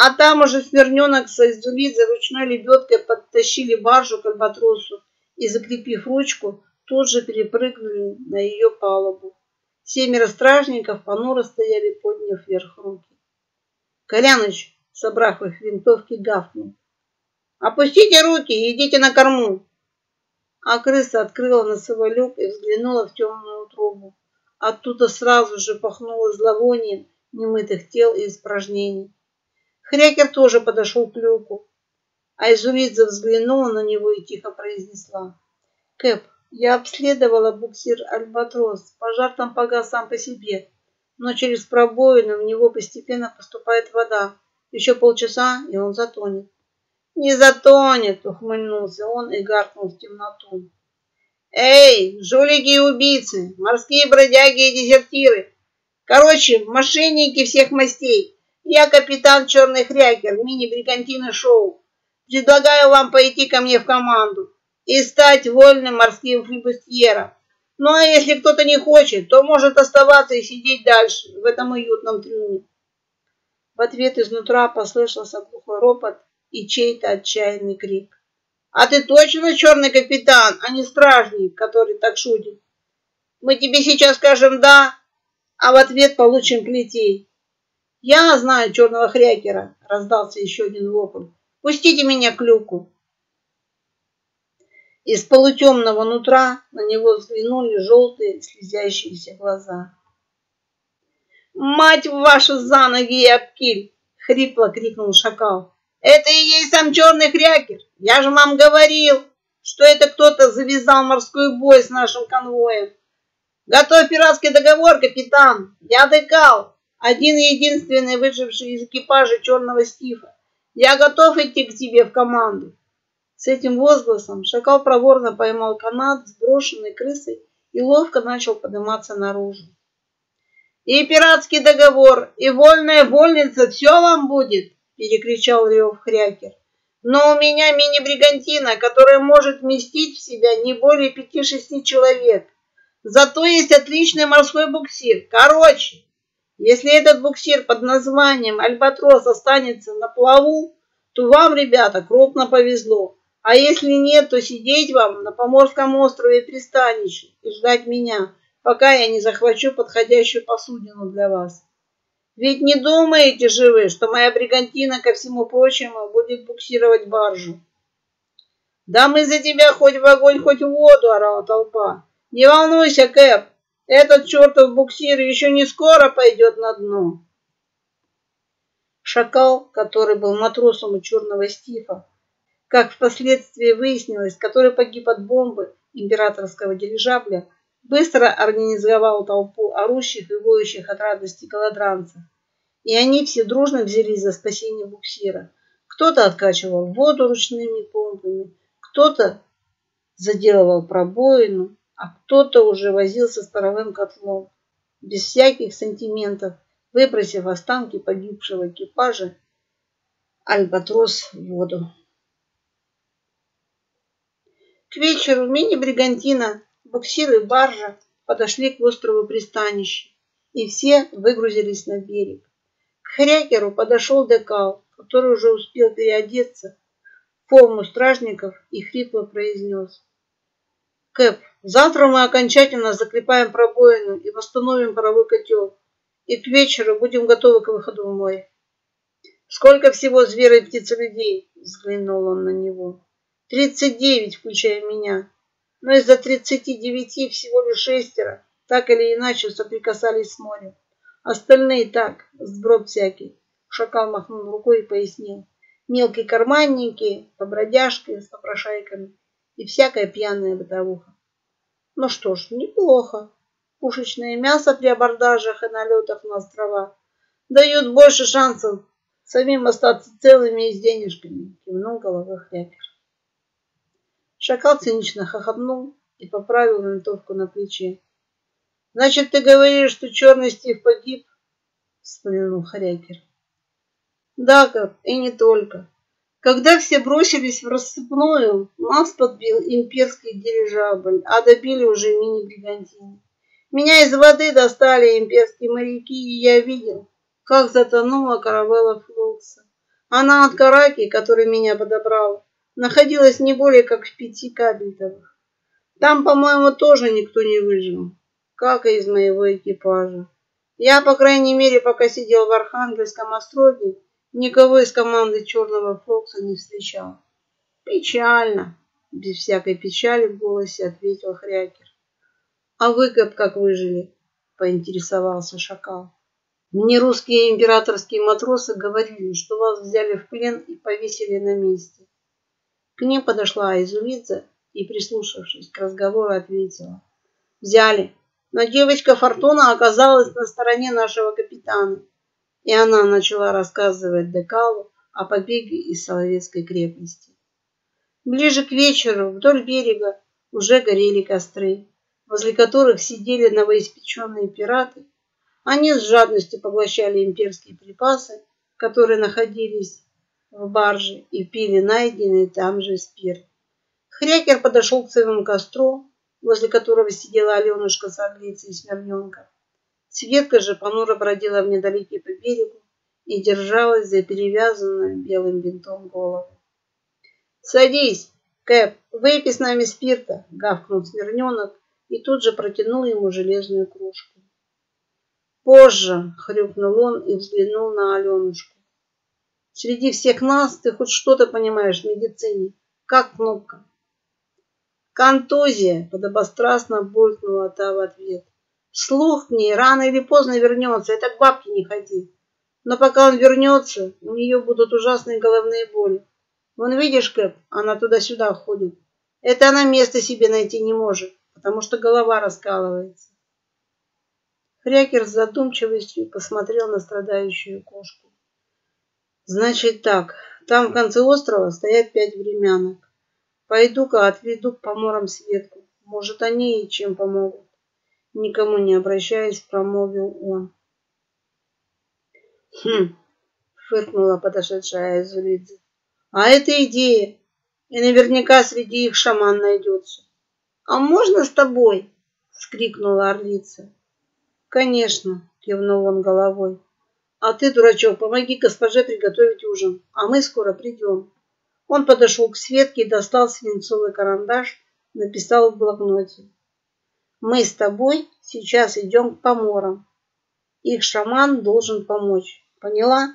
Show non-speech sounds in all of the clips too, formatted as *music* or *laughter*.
А там уже Смирненок с Айзулидзе ручной лебедкой подтащили баржу к альбатросу и, закрепив ручку, тут же перепрыгнули на ее палубу. Семеро стражников понуро стояли, подняв вверх руки. Коляныч, собрав их винтовки, гавкнул. «Опустите руки и идите на корму!» А крыса открыла носовой люк и взглянула в темную трубу. Оттуда сразу же пахнуло зловонием немытых тел и испражнений. Хрякер тоже подошел к люку. А Изулидзе взглянула на него и тихо произнесла. «Кэп, я обследовала буксир «Альбатрос». Пожар там погас сам по себе, но через пробоину в него постепенно поступает вода. Еще полчаса, и он затонет. «Не затонет!» — ухмыльнулся он и гаркнул в темноту. «Эй, жулики и убийцы, морские бродяги и дезертиры! Короче, мошенники всех мастей!» Я капитан Черный Хрякер, мини-бригантины шоу. Предлагаю вам пойти ко мне в команду и стать вольным морским флибустьером. Ну а если кто-то не хочет, то может оставаться и сидеть дальше в этом уютном трюме. В ответ изнутра послышался глухой ропот и чей-то отчаянный крик. «А ты точно черный капитан, а не стражник, который так шутит? Мы тебе сейчас скажем «да», а в ответ получим плетей. «Я знаю черного хрякера!» — раздался еще один вопль. «Пустите меня к люку!» Из полутемного нутра на него взглянули желтые слезящиеся глаза. «Мать вашу за ноги и обкиль!» — хрипло крикнул шакал. «Это и есть сам черный хрякер! Я же вам говорил, что это кто-то завязал морской бой с нашим конвоем! Готовь пиратский договор, капитан! Я декал! Один единственный выживший из экипажа черного стифа. Я готов идти к тебе в команду. С этим возгласом шакал проворно поймал канат, сброшенный крысой, и ловко начал подниматься наружу. И пиратский договор, и вольная вольница, все вам будет, перекричал Рев Хрякер. Но у меня мини-бригантина, которая может вместить в себя не более пяти-шести человек. Зато есть отличный морской буксир. Короче, если этот буксир под названием «Альбатрос» останется на плаву, то вам, ребята, крупно повезло. А если нет, то сидеть вам на Поморском острове пристанище и ждать меня, пока я не захвачу подходящую посудину для вас. Ведь не думаете же вы, что моя бригантина, ко всему прочему, будет буксировать баржу? Да мы за тебя хоть в огонь, хоть в воду, орала толпа. Не волнуйся, Кэп, этот чертов буксир еще не скоро пойдет на дно. Шакал, который был матросом у черного стифа, как впоследствии выяснилось, который погиб от бомбы императорского дирижабля, быстро организовал толпу орущих и воющих от радости голодранцев. И они все дружно взялись за спасение буксира. Кто-то откачивал воду ручными помпами, кто-то заделывал пробоину, а кто-то уже возился с паровым котлом, без всяких сантиментов, выбросив останки погибшего экипажа Альбатрос в воду. К вечеру мини-бригантина, буксир и баржа подошли к острову пристанища, и все выгрузились на берег. К Хрякеру подошел Декал, который уже успел переодеться в форму стражников и хрипло произнес. «Кэп, Завтра мы окончательно закрепаем пробоину и восстановим паровой котел. И к вечеру будем готовы к выходу в море. Сколько всего зверей и птиц-людей? Взглянул он на него. Тридцать девять, включая меня. Но из-за тридцати девяти всего лишь шестеро, так или иначе, соприкасались с морем. Остальные так, сброд всякий. Шакал махнул рукой и пояснил. Мелкие карманники, побродяжки с попрошайками и всякая пьяная бытовуха. Ну что ж, неплохо. Пушечное мясо при абордажах и налетах на острова дают больше шансов самим остаться целыми и с денежками, кивнул головой хрякер. Шакал цинично хохотнул и поправил винтовку на плече. Значит, ты говоришь, что черный Стив погиб? Вспомнил хрякер. Да, как, и не только. Когда все бросились в рассыпную, нас подбил имперский дирижабль, а добили уже мини-бригантины. Меня из воды достали имперские моряки, и я видел, как затонула каравелла Флокса. Она от караки, который меня подобрал, находилась не более как в пяти кабельтовых. Там, по-моему, тоже никто не выжил, как и из моего экипажа. Я, по крайней мере, пока сидел в Архангельском остроге, никого из команды Черного Фокса не встречал. Печально, без всякой печали в голосе ответил Хрякер. А вы как выжили? Поинтересовался шакал. Мне русские императорские матросы говорили, что вас взяли в плен и повесили на месте. К ним подошла Изулидзе и, прислушавшись к разговору, ответила. Взяли, но девочка Фортуна оказалась на стороне нашего капитана, и она начала рассказывать Декалу о побеге из Соловецкой крепости. Ближе к вечеру вдоль берега уже горели костры, возле которых сидели новоиспеченные пираты. Они с жадностью поглощали имперские припасы, которые находились в барже, и пили найденный там же спирт. Хрякер подошел к своему костру, возле которого сидела Аленушка с Орлицей и Смирненко. Светка же понуро бродила в недалеке по берегу и держалась за перевязанную белым бинтом голову. «Садись, Кэп, выпей с нами спирта!» — гавкнул Смирненок и тут же протянул ему железную кружку. «Позже!» — хрюкнул он и взглянул на Аленушку. «Среди всех нас ты хоть что-то понимаешь в медицине. Как кнопка?» «Контузия!» – подобострастно булькнула та в ответ. «Слух к ней рано или поздно вернется, это к бабке не ходи. Но пока он вернется, у нее будут ужасные головные боли. Вон видишь, Кэп, она туда-сюда ходит. Это она место себе найти не может, потому что голова раскалывается». Хрякер с задумчивостью посмотрел на страдающую кошку. «Значит так, там в конце острова стоят пять времянок. Пойду-ка отведу к поморам Светку. Может, они и чем помогут. Никому не обращаясь, промолвил он. Хм, фыркнула подошедшая Зулидзе. А это идея. И наверняка среди их шаман найдется. А можно с тобой? Скрикнула орлица. Конечно, кивнул он головой. А ты, дурачок, помоги госпоже приготовить ужин, а мы скоро придем. Он подошел к Светке и достал свинцовый карандаш, написал в блокноте. Мы с тобой сейчас идем к поморам. Их шаман должен помочь. Поняла?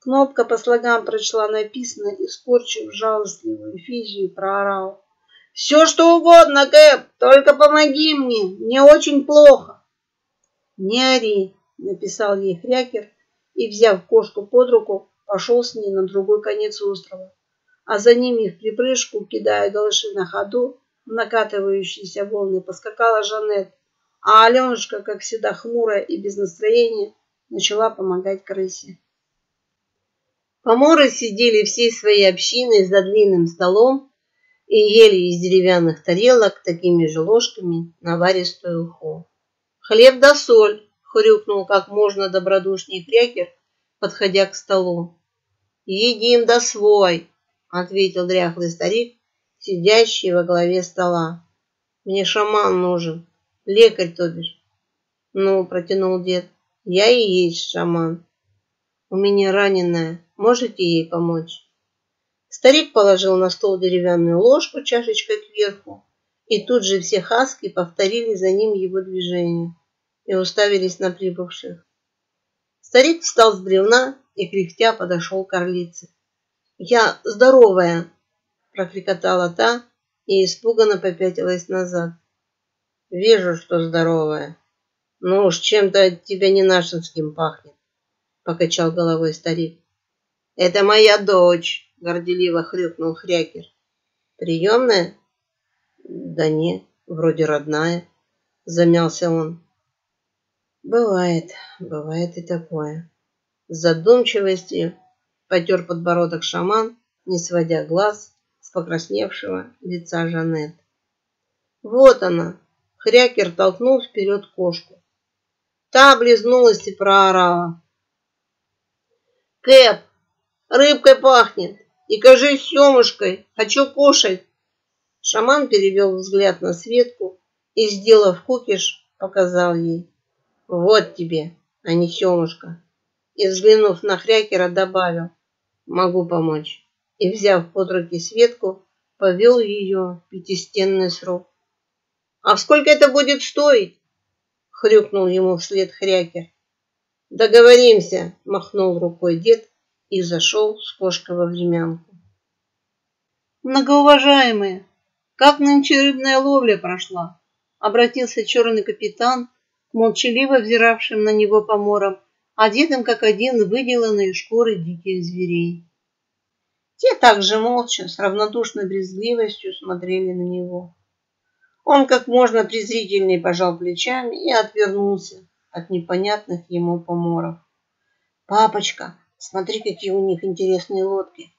Кнопка по слогам прочла написано и, скорчив жалостливую физию, проорал. Все, что угодно, Кэп, только помоги мне, мне очень плохо. Не ори, написал ей Хрякер и, взяв кошку под руку, пошел с ней на другой конец острова, а за ними в припрыжку, кидая галыши на ходу, накатывающиеся волны поскакала Жанет, а Аленушка, как всегда хмурая и без настроения, начала помогать крысе. Поморы сидели всей своей общиной за длинным столом и ели из деревянных тарелок такими же ложками наваристую уху. «Хлеб да соль!» — хрюкнул как можно добродушней крякер, подходя к столу. «Едим да свой!» — ответил дряхлый старик, сидящий во главе стола. «Мне шаман нужен, лекарь, то бишь». «Ну, — протянул дед, — я и есть шаман. У меня раненая, можете ей помочь?» Старик положил на стол деревянную ложку чашечкой кверху, и тут же все хаски повторили за ним его движение и уставились на прибывших. Старик встал с бревна и, кряхтя, подошел к орлице. «Я здоровая!» – прокрикотала та и испуганно попятилась назад. «Вижу, что здоровая. Ну уж чем-то от тебя не нашинским пахнет», – покачал головой старик. «Это моя дочь!» – горделиво хрюкнул Хрякер. «Приемная?» «Да не, вроде родная», – замялся он. Бывает, бывает и такое. С задумчивостью потер подбородок шаман, не сводя глаз покрасневшего лица Жанет. Вот она. Хрякер толкнул вперед кошку. Та облизнулась и проорала. Кэп, рыбкой пахнет. И кажись семушкой. Хочу кушать. Шаман перевел взгляд на Светку и, сделав кукиш, показал ей. Вот тебе, а не семушка. И взглянув на Хрякера, добавил. Могу помочь. И, взяв под руки Светку, повел ее в пятистенный срок. А сколько это будет стоить? Хрюкнул ему вслед хрякер. Договоримся, махнул рукой дед и зашел с кошкой во времянку. Многоуважаемые, как нынче рыбная ловля прошла? Обратился черный капитан к молчаливо взиравшим на него поморам, одетым как один выделанные шкуры диких зверей. Те также молча, с равнодушной брезгливостью смотрели на него. Он как можно презрительней пожал плечами и отвернулся от непонятных ему поморов. «Папочка, смотри, какие у них интересные лодки!»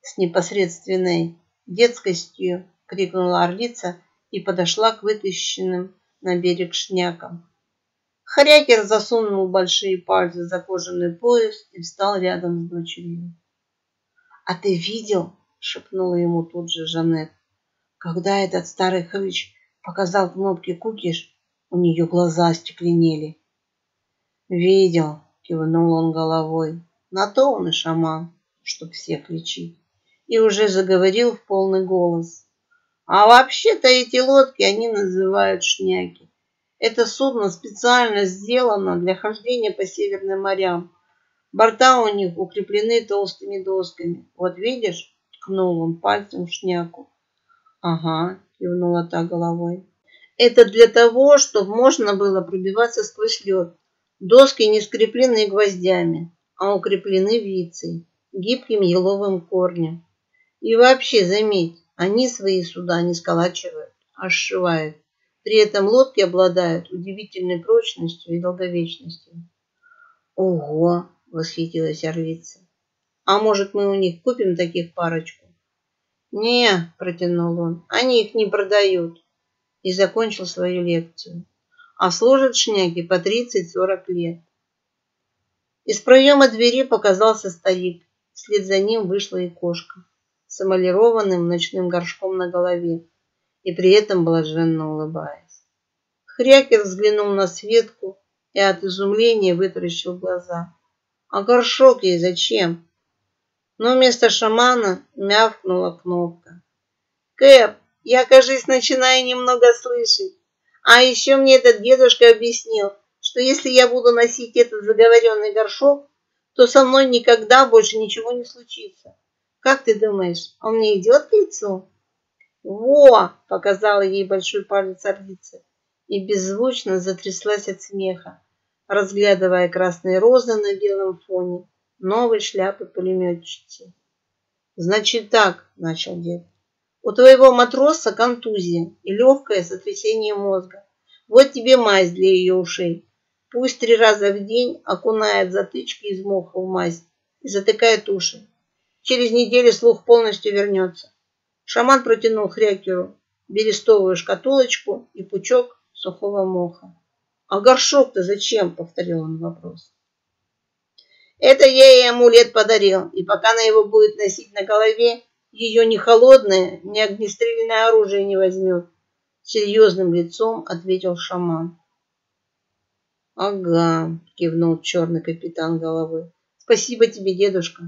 С непосредственной детскостью крикнула орлица и подошла к вытащенным на берег шнякам. Хрякер засунул большие пальцы за кожаный пояс и встал рядом с дочерью. «А ты видел?» — шепнула ему тут же Жанет. «Когда этот старый хрыч показал кнопки кукиш, у нее глаза остекленели». «Видел», — кивнул он головой. «На то он и шаман, чтоб всех лечить». И уже заговорил в полный голос. «А вообще-то эти лодки они называют шняки. Это судно специально сделано для хождения по северным морям. Борта у них укреплены толстыми досками. Вот видишь, ткнул он пальцем в шняку. Ага, кивнула та головой. Это для того, чтобы можно было пробиваться сквозь лед. Доски не скреплены гвоздями, а укреплены вицей, гибким еловым корнем. И вообще, заметь, они свои суда не сколачивают, а сшивают. При этом лодки обладают удивительной прочностью и долговечностью. Ого, восхитилась орлица. А может, мы у них купим таких парочку? Не, протянул он, они их не продают. И закончил свою лекцию. А служат шняги по 30-40 лет. Из проема двери показался старик. Вслед за ним вышла и кошка с эмалированным ночным горшком на голове и при этом блаженно улыбаясь. Хрякер взглянул на Светку и от изумления вытаращил глаза. А горшок ей зачем? Но вместо шамана мявкнула кнопка. Кэп, я, кажется, начинаю немного слышать. А еще мне этот дедушка объяснил, что если я буду носить этот заговоренный горшок, то со мной никогда больше ничего не случится. Как ты думаешь, он мне идет к лицу? Во! Показала ей большой палец орлицы и беззвучно затряслась от смеха разглядывая красные розы на белом фоне новой шляпы пулеметчицы. «Значит так», — начал дед, — «у твоего матроса контузия и легкое сотрясение мозга. Вот тебе мазь для ее ушей. Пусть три раза в день окунает затычки из моха в мазь и затыкает уши. Через неделю слух полностью вернется». Шаман протянул Хрякеру берестовую шкатулочку и пучок сухого моха. А горшок-то зачем? Повторил он вопрос. Это я ей амулет подарил, и пока она его будет носить на голове, ее ни холодное, ни огнестрельное оружие не возьмет. Серьезным лицом ответил шаман. Ага, кивнул черный капитан головы. Спасибо тебе, дедушка.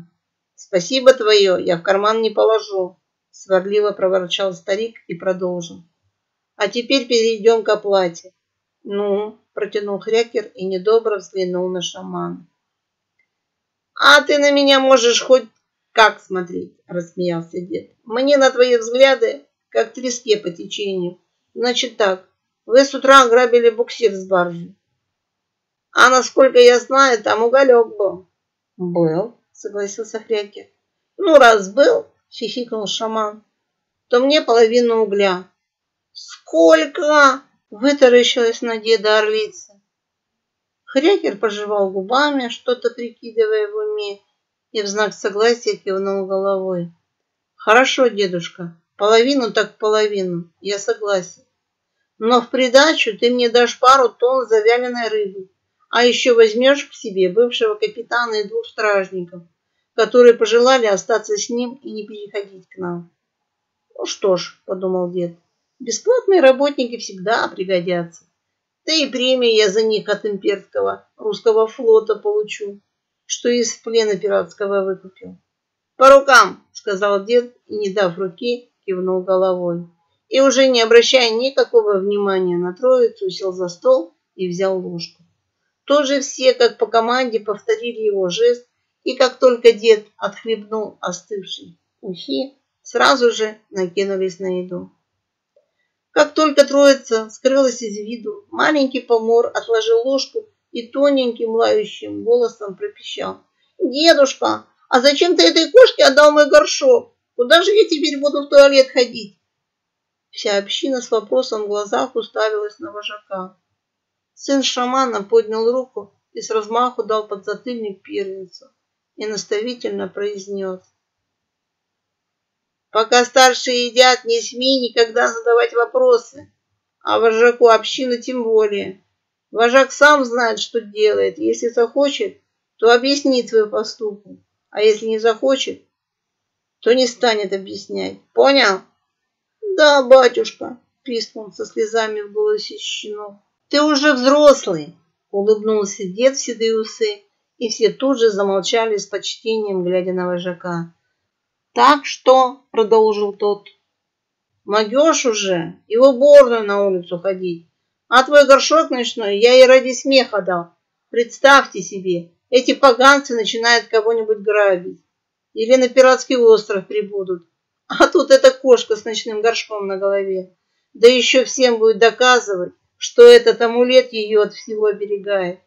Спасибо твое, я в карман не положу. Сварливо проворчал старик и продолжил. А теперь перейдем к оплате. Ну, протянул Хрякер и недобро взглянул на шамана. А ты на меня можешь хоть как смотреть, рассмеялся дед. Мне на твои взгляды, как треске по течению. Значит так, вы с утра ограбили буксир с баржи. А насколько я знаю, там уголек был. Был, согласился Хрякер. Ну, раз был, хихикнул шаман, то мне половину угля. Сколько? Вытаращилась на деда орлица. Хрякер пожевал губами, что-то прикидывая в уме, и в знак согласия кивнул головой. Хорошо, дедушка, половину так половину, я согласен. Но в придачу ты мне дашь пару тонн завяленной рыбы, а еще возьмешь к себе бывшего капитана и двух стражников, которые пожелали остаться с ним и не переходить к нам. Ну что ж, подумал дед, Бесплатные работники всегда пригодятся. Да и премию я за них от имперского русского флота получу, что из плена пиратского выкупил. По рукам, сказал дед и, не дав руки, кивнул головой. И уже не обращая никакого внимания на троицу, сел за стол и взял ложку. Тоже все, как по команде, повторили его жест, и как только дед отхлебнул остывший ухи, сразу же накинулись на еду. Как только троица скрылась из виду, маленький помор отложил ложку и тоненьким лающим голосом пропищал. «Дедушка, а зачем ты этой кошке отдал мой горшок? Куда же я теперь буду в туалет ходить?» Вся община с вопросом в глазах уставилась на вожака. Сын шамана поднял руку и с размаху дал подзатыльник первенцу и наставительно произнес. Пока старшие едят, не смей никогда задавать вопросы, а вожаку общины тем более. Вожак сам знает, что делает. Если захочет, то объяснит свой поступок, а если не захочет, то не станет объяснять. Понял? Да, батюшка, пискнул со слезами в голосе щенок. Ты уже взрослый, улыбнулся дед в седые усы, и все тут же замолчали с почтением, глядя на вожака. Так что, продолжил тот, могешь уже и в уборную на улицу ходить. А твой горшок ночной я и ради смеха дал. Представьте себе, эти поганцы начинают кого-нибудь грабить. Или на пиратский остров прибудут. А тут эта кошка с ночным горшком на голове. Да еще всем будет доказывать, что этот амулет ее от всего оберегает.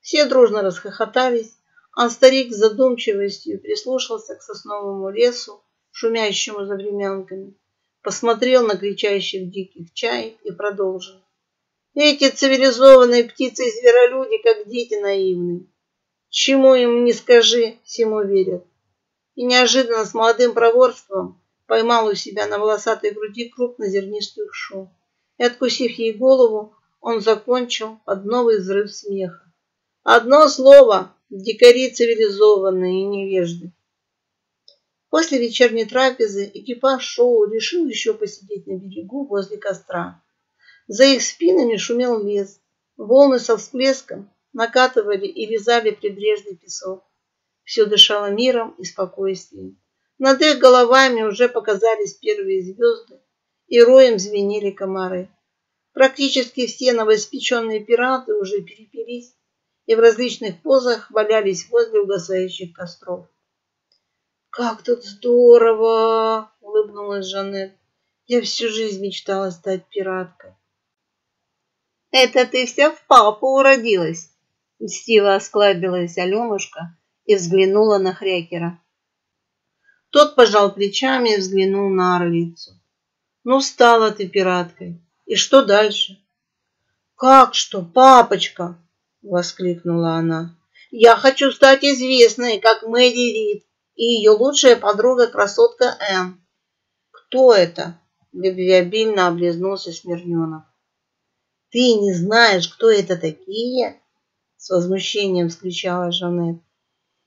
Все дружно расхохотались, а старик с задумчивостью прислушался к сосновому лесу, шумящему за времянками, посмотрел на кричащих диких чай и продолжил. Эти цивилизованные птицы и зверолюди, как дети наивные. Чему им не скажи, всему верят. И неожиданно с молодым проворством поймал у себя на волосатой груди крупнозернистую шу. И, откусив ей голову, он закончил под новый взрыв смеха. Одно слово – дикари цивилизованные и невежды. После вечерней трапезы экипаж шоу решил еще посидеть на берегу возле костра. За их спинами шумел лес. Волны со всплеском накатывали и вязали прибрежный песок. Все дышало миром и спокойствием. Над их головами уже показались первые звезды, и роем звенели комары. Практически все новоиспеченные пираты уже перепились и в различных позах валялись возле угасающих костров. «Как тут здорово!» — улыбнулась Жанет. «Я всю жизнь мечтала стать пираткой». Это ты вся в папу уродилась, мстиво осклабилась Аленушка и взглянула на Хрякера. Тот пожал плечами и взглянул на орлицу. Ну, стала ты пираткой. И что дальше? Как что, папочка? Воскликнула она. Я хочу стать известной, как Мэдди Рид и ее лучшая подруга-красотка Энн. Кто это? Любвеобильно облизнулся Смирненов. Ты не знаешь, кто это такие? С возмущением вскричала Жанет.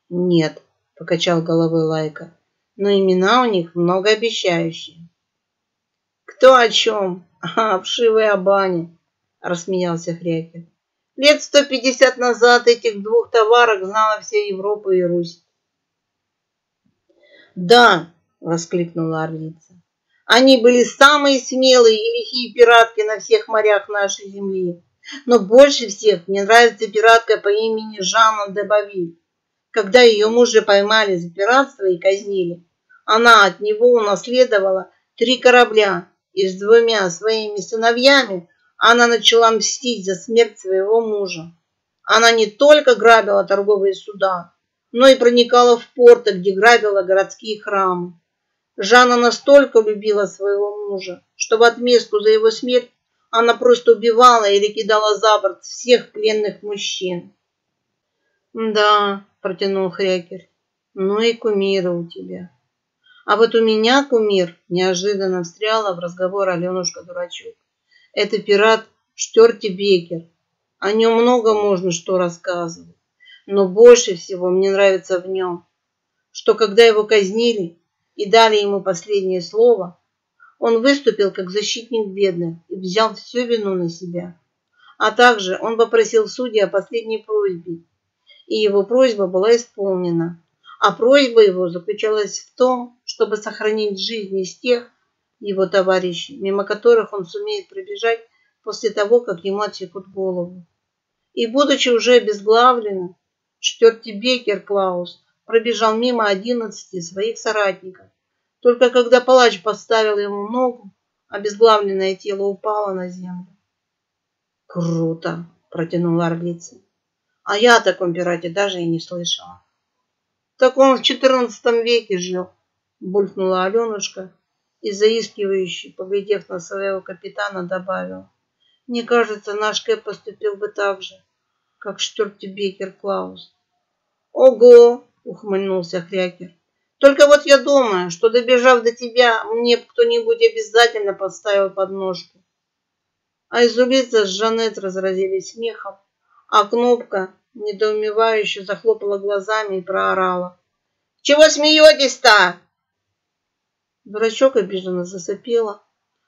Нет, покачал головой Лайка, но имена у них многообещающие. Кто о чем? А, вшивой о бане, рассмеялся Хрякин. Лет сто пятьдесят назад этих двух товарок знала вся Европа и Русь. Да, воскликнула орлица. Они были самые смелые и лихие пиратки на всех морях нашей земли. Но больше всех мне нравится пиратка по имени Жанна де Бавиль. Когда ее мужа поймали за пиратство и казнили, она от него унаследовала три корабля, и с двумя своими сыновьями она начала мстить за смерть своего мужа. Она не только грабила торговые суда, но и проникала в порты, где грабила городские храмы. Жанна настолько любила своего мужа, что в отместку за его смерть она просто убивала или кидала за борт всех пленных мужчин. «Да», — протянул Хрякер, — «ну и кумира у тебя». А вот у меня кумир неожиданно встряла в разговор Аленушка Дурачок. Это пират Штерти Бекер. О нем много можно что рассказывать. Но больше всего мне нравится в нем, что когда его казнили, и дали ему последнее слово, он выступил как защитник бедных и взял всю вину на себя. А также он попросил судья о последней просьбе, и его просьба была исполнена. а просьба его заключалась в том, чтобы сохранить жизнь из тех его товарищей, мимо которых он сумеет пробежать после того, как ему отсекут голову. И, будучи уже обезглавленным, Штертибекер Клаус пробежал мимо одиннадцати своих соратников. Только когда палач поставил ему ногу, обезглавленное тело упало на землю. «Круто!» – протянула орлица. «А я о таком пирате даже и не слышала». «Так он в четырнадцатом веке жил», – булькнула Аленушка и, заискивающий, поглядев на своего капитана, добавил. «Мне кажется, наш Кэп поступил бы так же, как Штюртебекер Клаус». «Ого!» – ухмыльнулся Хрякер. «Только вот я думаю, что, добежав до тебя, мне кто-нибудь обязательно подставил подножку». А изумиться с Жанет разразились смехом, а Кнопка недоумевающе захлопала глазами и проорала. «Чего смеетесь-то?» Дурачок обиженно засопела,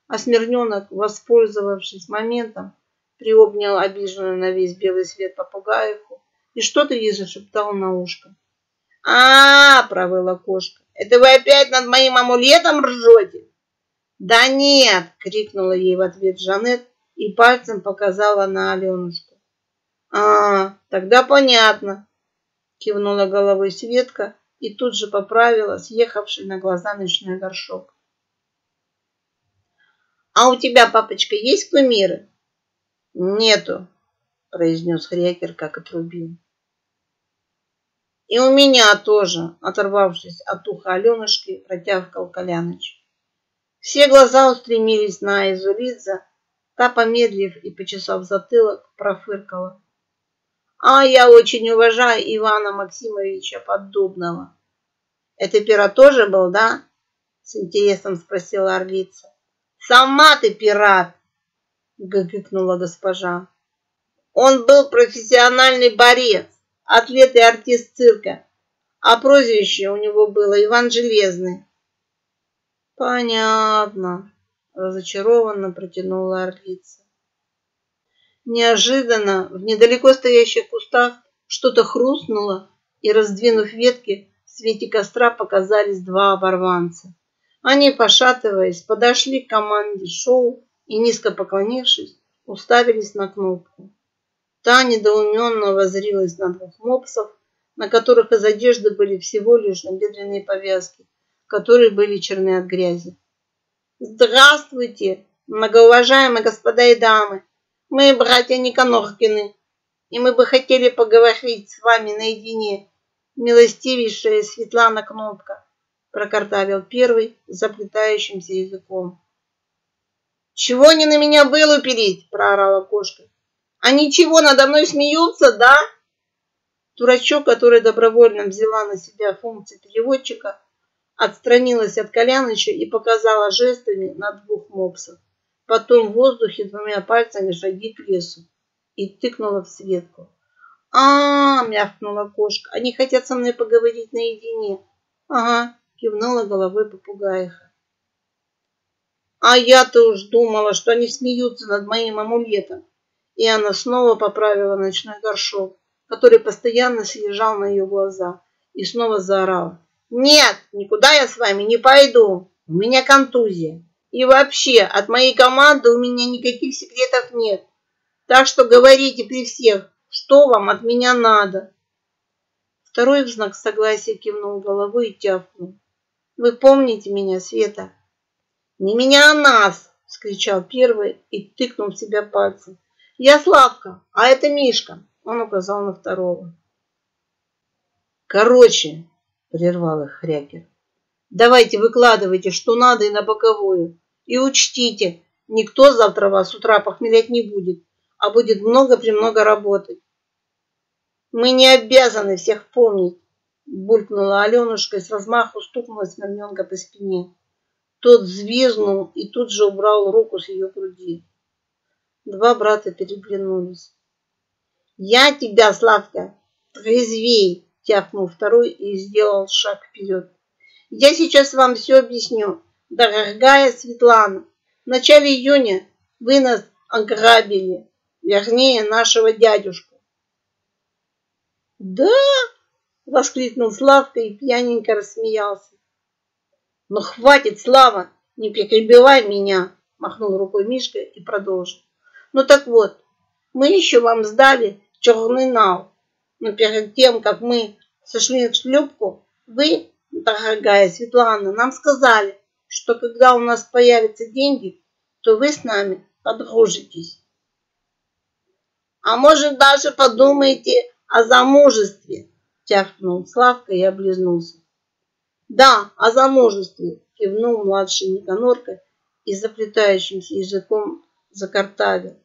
а Смирненок, воспользовавшись моментом, приобнял обиженную на весь белый свет попугаиху и что-то ей зашептал на ушко. а, -а, -а провыла кошка. «Это вы опять над моим амулетом ржете?» «Да нет!» — крикнула ей в ответ Жанет и пальцем показала на Аленушку. «А, тогда понятно!» — кивнула головой Светка и тут же поправила съехавший на глаза ночной горшок. «А у тебя, папочка, есть кумиры?» «Нету», — произнес Хрякер, как отрубил. «И у меня тоже», — оторвавшись от уха Аленушки, протявкал Коляныч. Все глаза устремились на Изулидзе, та, помедлив и почесав затылок, профыркала. А я очень уважаю Ивана Максимовича Поддубного. Это пера тоже был, да? С интересом спросила орлица. Сама ты пират, гыкнула госпожа. Он был профессиональный борец, атлет и артист цирка, а прозвище у него было Иван Железный. Понятно, разочарованно протянула орлица. Неожиданно в недалеко стоящих кустах что-то хрустнуло, и, раздвинув ветки, в свете костра показались два оборванца. Они, пошатываясь, подошли к команде шоу и, низко поклонившись, уставились на кнопку. Та недоуменно возрилась на двух мопсов, на которых из одежды были всего лишь набедренные повязки, которые были черны от грязи. «Здравствуйте, многоуважаемые господа и дамы!» Мы братья Никоноркины, и мы бы хотели поговорить с вами наедине, милостивейшая Светлана Кнопка, прокартавил первый заплетающимся языком. Чего они на меня вылупились? проорала кошка. А ничего, надо мной смеются, да? Дурачок, который добровольно взяла на себя функции переводчика, отстранилась от Коляныча и показала жестами на двух мопсов потом в воздухе двумя пальцами шаги к лесу и тыкнула в Светку. а, -а, -а мявкнула кошка. «Они хотят со мной поговорить наедине». «Ага», — кивнула головой попугаиха. «А я-то уж думала, что они смеются над моим амулетом». И она снова поправила ночной горшок, который постоянно съезжал на ее глаза, и снова заорала. «Нет, никуда я с вами не пойду. У меня контузия». И вообще, от моей команды у меня никаких секретов нет. Так что говорите при всех, что вам от меня надо. Второй в знак согласия кивнул головой и тявкнул. Вы помните меня, Света? Не меня, а нас, вскричал первый и тыкнул себя пальцем. Я Славка, а это Мишка. Он указал на второго. Короче, прервал их Хрякер. Давайте выкладывайте, что надо и на боковую. И учтите, никто завтра вас с утра похмелять не будет, а будет много-премного работать. Мы не обязаны всех помнить, булькнула Аленушка и с размаху стукнула Смирненка по спине. Тот взвизгнул и тут же убрал руку с ее груди. Два брата переглянулись. «Я тебя, Славка, трезвей!» – тяпнул второй и сделал шаг вперед. «Я сейчас вам все объясню. Дорогая Светлана, в начале июня вы нас ограбили, вернее, нашего дядюшку. Да? Воскликнул Славка и пьяненько рассмеялся. Ну хватит, Слава, не перебивай меня, махнул рукой Мишка и продолжил. Ну так вот, мы еще вам сдали черный нал. Но перед тем, как мы сошли в шлюпку, вы, дорогая Светлана, нам сказали, что когда у нас появятся деньги, то вы с нами подружитесь. А может, даже подумаете о замужестве, тявкнул Славка и облизнулся. Да, о замужестве, кивнул младший Никанорка и заплетающимся языком закартавил.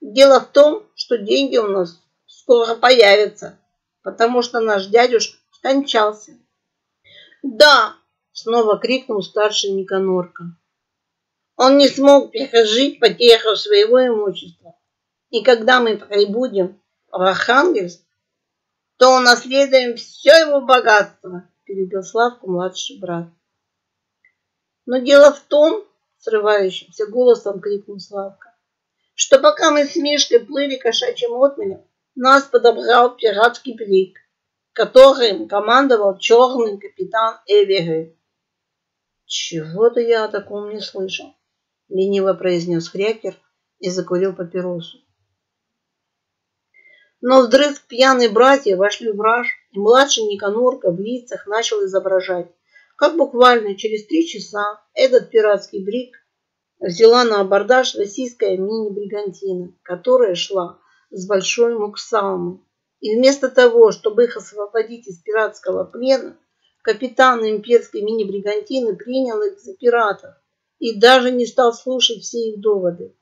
Дело в том, что деньги у нас скоро появятся, потому что наш дядюшка скончался. Да, снова крикнул старший Никанорка. Он не смог пережить потерю своего имущества. И когда мы прибудем в Архангельск, то унаследуем все его богатство, перебил Славку младший брат. Но дело в том, срывающимся голосом крикнул Славка, что пока мы с Мишкой плыли кошачьим отмелем, нас подобрал пиратский брик, которым командовал черный капитан Эвери. Чего-то я о таком не слышал, лениво произнес Хрякер и закурил папиросу. Но вдрызг пьяные братья вошли в раж, и младший Никанорка в лицах начал изображать, как буквально через три часа этот пиратский брик взяла на абордаж российская мини-бригантина, которая шла с большой муксалмой. И вместо того, чтобы их освободить из пиратского плена, капитан имперской мини-бригантины принял их за пиратов и даже не стал слушать все их доводы.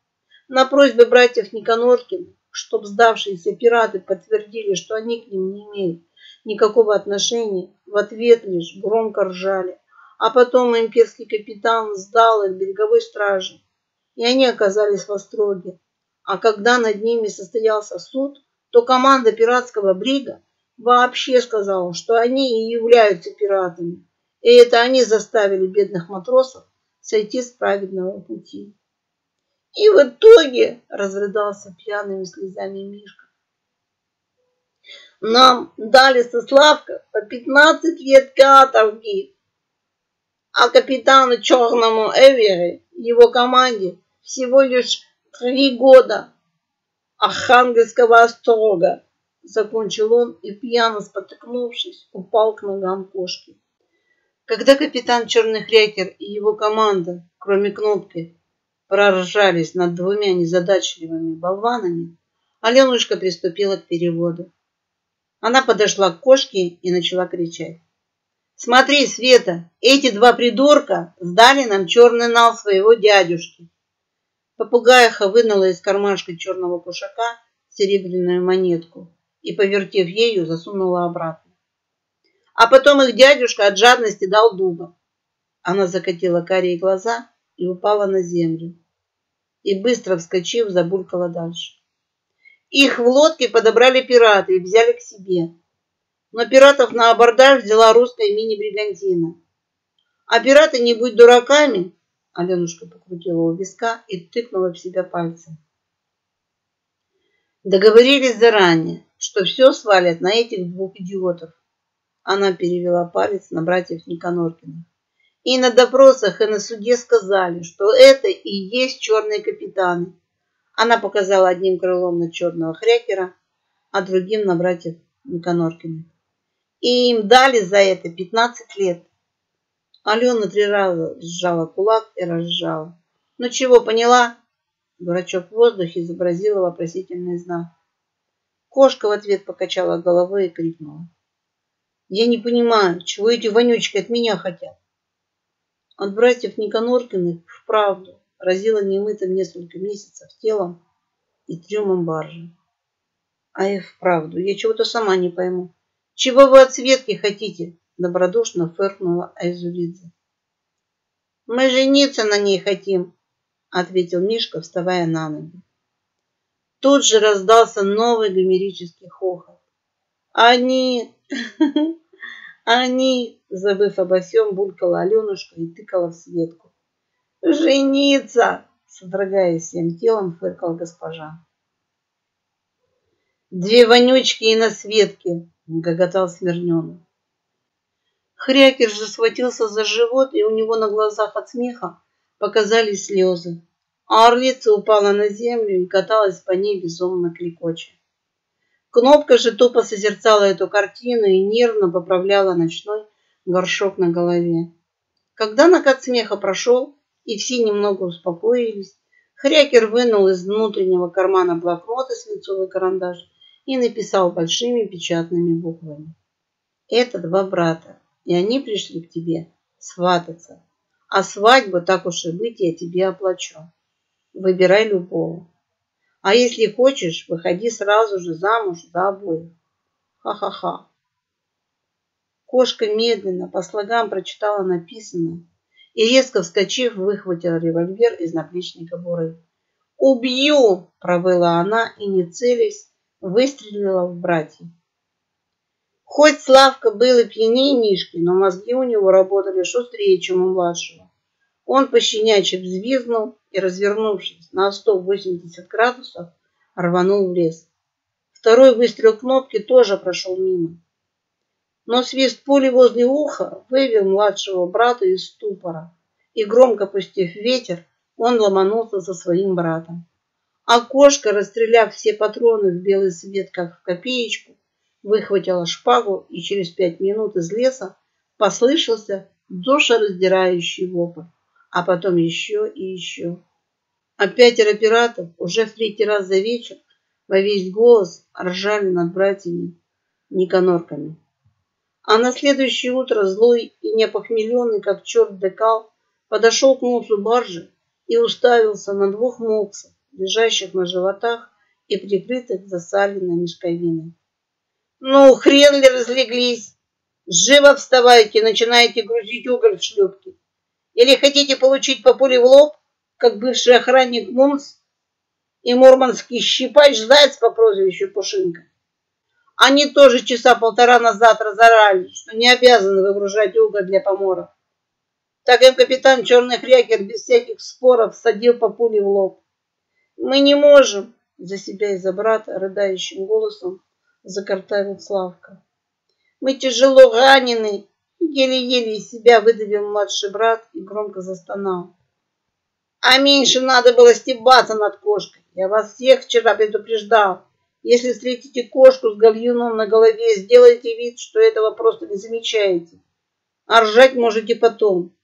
На просьбы братьев Никаноркина чтобы сдавшиеся пираты подтвердили, что они к ним не имеют никакого отношения, в ответ лишь громко ржали. А потом имперский капитан сдал их береговой страже, и они оказались в остроге. А когда над ними состоялся суд, то команда пиратского брига вообще сказала, что они и являются пиратами. И это они заставили бедных матросов сойти с праведного пути. И в итоге разрыдался пьяными слезами Мишка. Нам дали со Славка по 15 лет каторги, а капитану Черному Эвере его команде всего лишь три года Архангельского острога. Закончил он и, пьяно спотыкнувшись, упал к ногам кошки. Когда капитан Черный Хрякер и его команда, кроме кнопки, проржались над двумя незадачливыми болванами, Аленушка приступила к переводу. Она подошла к кошке и начала кричать. «Смотри, Света, эти два придурка сдали нам черный нал своего дядюшки». Попугаяха вынула из кармашка черного кушака серебряную монетку и, повертев ею, засунула обратно. А потом их дядюшка от жадности дал дуба. Она закатила карие глаза и упала на землю и, быстро вскочив, забулькала дальше. Их в лодке подобрали пираты и взяли к себе. Но пиратов на абордаж взяла русская мини-бригантина. А пираты, не будь дураками, Аленушка покрутила у виска и тыкнула в себя пальцем. Договорились заранее, что все свалят на этих двух идиотов. Она перевела палец на братьев Никаноркиных. И на допросах, и на суде сказали, что это и есть черные капитаны. Она показала одним крылом на черного хрякера, а другим на братьев Никаноркина. И им дали за это 15 лет. Алена три раза сжала кулак и разжала. Ну чего, поняла? Дурачок в воздухе изобразила вопросительный знак. Кошка в ответ покачала головой и крикнула. Я не понимаю, чего эти вонючки от меня хотят. От братьев Никаноркиных вправду разило немытым несколько месяцев телом и трюмом баржи. А и вправду, я чего-то сама не пойму. Чего вы от Светки хотите? Добродушно фыркнула Айзулидзе. Мы жениться на ней хотим, ответил Мишка, вставая на ноги. Тут же раздался новый гомерический хохот. Они... *laughs* Они, забыв обо всем, булькала Аленушка и тыкала в Светку. «Жениться!» — содрогаясь всем телом, фыркала госпожа. «Две вонючки и на Светке!» — гоготал Смирненов. Хрякер же схватился за живот, и у него на глазах от смеха показались слезы. А орлица упала на землю и каталась по ней безумно кликоча. Кнопка же тупо созерцала эту картину и нервно поправляла ночной горшок на голове. Когда накат смеха прошел, и все немного успокоились, Хрякер вынул из внутреннего кармана блокнот и свинцовый карандаш и написал большими печатными буквами. Это два брата и они пришли к тебе свататься. А свадьбу, так уж и быть, я тебе оплачу. Выбирай любого. А если хочешь, выходи сразу же замуж за обоих. Ха-ха-ха. Кошка медленно по слогам прочитала написанное и, резко вскочив, выхватила револьвер из наплечника буры. «Убью!» – провыла она и, не целясь, выстрелила в братьев. Хоть Славка был и пьянее Мишки, но мозги у него работали шустрее, чем у младшего. Он пощенячьи взвизгнул и, развернувшись на 180 градусов, рванул в лес. Второй выстрел кнопки тоже прошел мимо. Но свист пули возле уха вывел младшего брата из ступора, и, громко пустив ветер, он ломанулся за своим братом. А кошка, расстреляв все патроны в белый свет, как в копеечку, выхватила шпагу, и через пять минут из леса послышался душераздирающий вопль, а потом еще и еще. А пятеро пиратов уже в третий раз за вечер во весь голос ржали над братьями Никанорками. А на следующее утро злой и неопохмеленный, как черт декал, подошел к носу баржи и уставился на двух моксов, лежащих на животах и прикрытых засаленной мешковиной. Ну, хрен ли разлеглись? Живо вставайте, начинаете грузить уголь в шлюпки. Или хотите получить по пуле в лоб, как бывший охранник Мумс и мурманский щипач Заяц по прозвищу Пушинка? Они тоже часа полтора назад разорали, что не обязаны выгружать уголь для поморов. Так им капитан Черный Хрякер без всяких споров садил по пуле в лоб. Мы не можем, за себя и за брата, рыдающим голосом, закартавил Славка. Мы тяжело ранены, еле-еле из себя выдавил младший брат и громко застонал. А меньше надо было стебаться над кошкой. Я вас всех вчера предупреждал. Если встретите кошку с гальюном на голове, сделайте вид, что этого просто не замечаете. А ржать можете потом.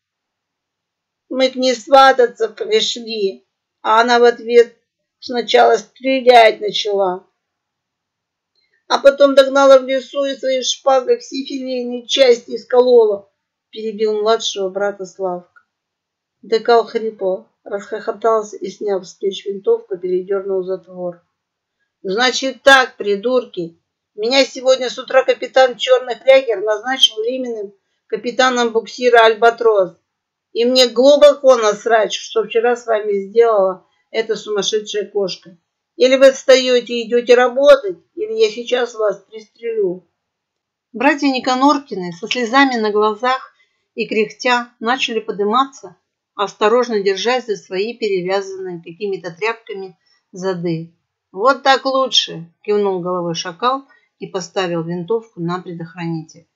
Мы к ней свататься пришли, а она в ответ сначала стрелять начала а потом догнала в лесу и своей шпагой все филейные части исколола, перебил младшего брата Славка. Декал хрипло, расхохотался и, сняв с плеч винтовку, передернул затвор. Значит так, придурки, меня сегодня с утра капитан Черный Хрякер назначил временным капитаном буксира Альбатрос. И мне глубоко насрать, что вчера с вами сделала эта сумасшедшая кошка. Или вы встаете и идете работать, или я сейчас вас пристрелю. Братья Никаноркины со слезами на глазах и кряхтя начали подниматься, осторожно держась за свои перевязанные какими-то тряпками зады. «Вот так лучше!» – кивнул головой шакал и поставил винтовку на предохранитель.